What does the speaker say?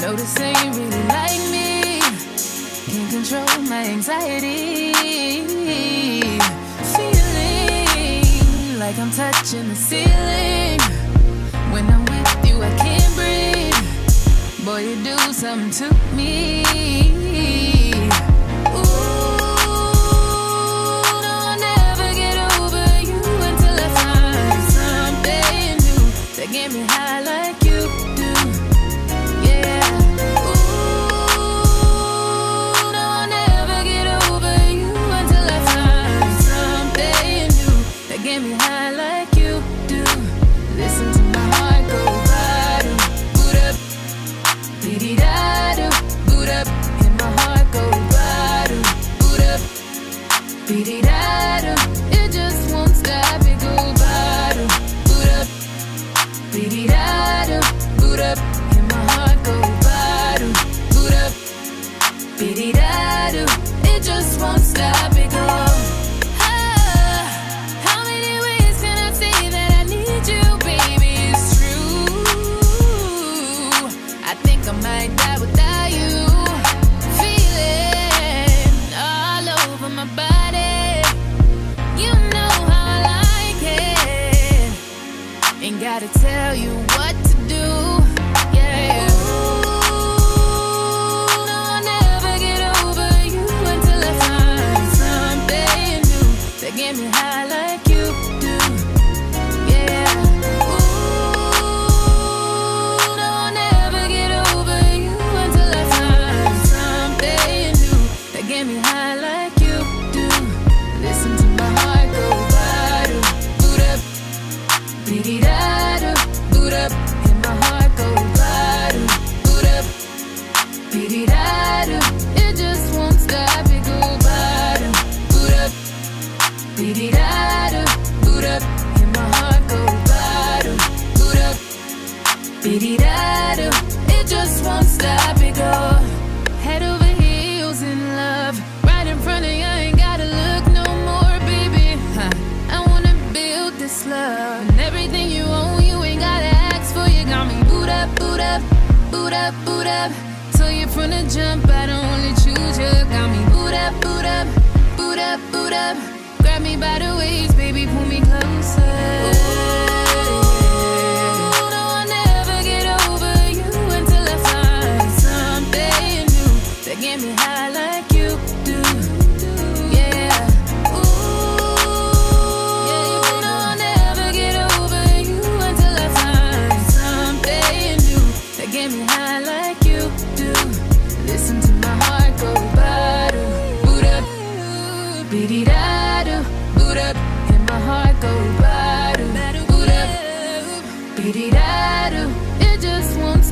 Notice they ain't really like me. Can't control my anxiety. Feeling like I'm touching the ceiling. When I'm with you, I can't breathe. Boy, you do something to me. Da. It just won't stop, it da my heart go. It just won't stop, it go. Ah, how many ways can I say that I need you, baby? It's true. I think I might die without gotta tell you what to do. Yeah. Ooh, I'll never get over you until I find something new that me high like you boot up, and my heart boot up. It just won't stop, it head over heels in love, right in front of you. Ain't gotta look no more, baby. I wanna build this love everything you own. You ain't gotta ask for. You got me boot up, boot up, boot up, boot up. Till you from the jump, I don't only choose you. Got me boot up, boot up, boot up, boot up. Me by the waist,